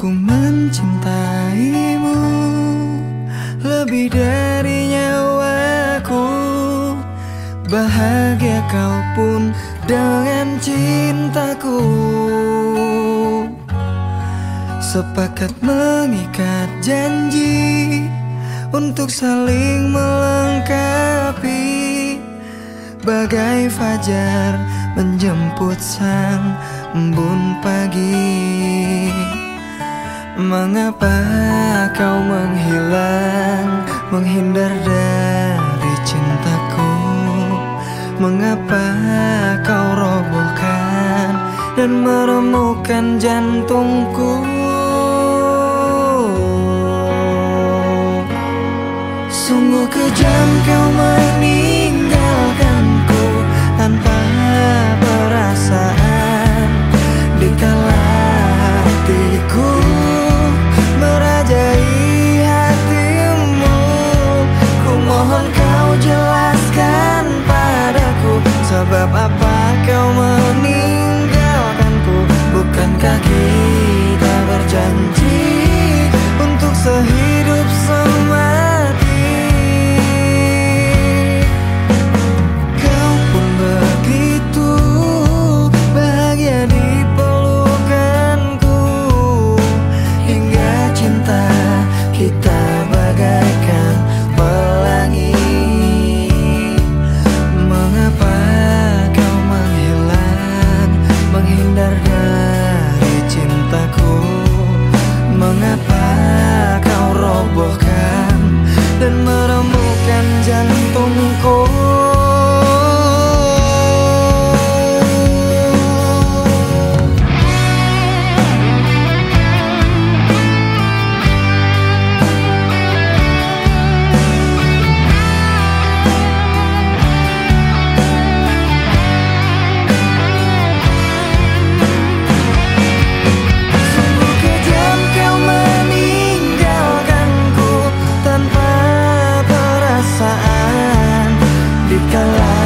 Ku mencintaimu. Lebih dari nyawaku. Bahagia kau pun dengan cintaku. Sepakat mengikat janji Untuk saling melengkapi. Bagai fajar menjemput sang embun pagi. Mengapa kau menghilang Menghindar dari cintaku? Mengapa kau robohkan Dan meremukkan jantungku? Sungguh kejam kau meninggalkanku как alive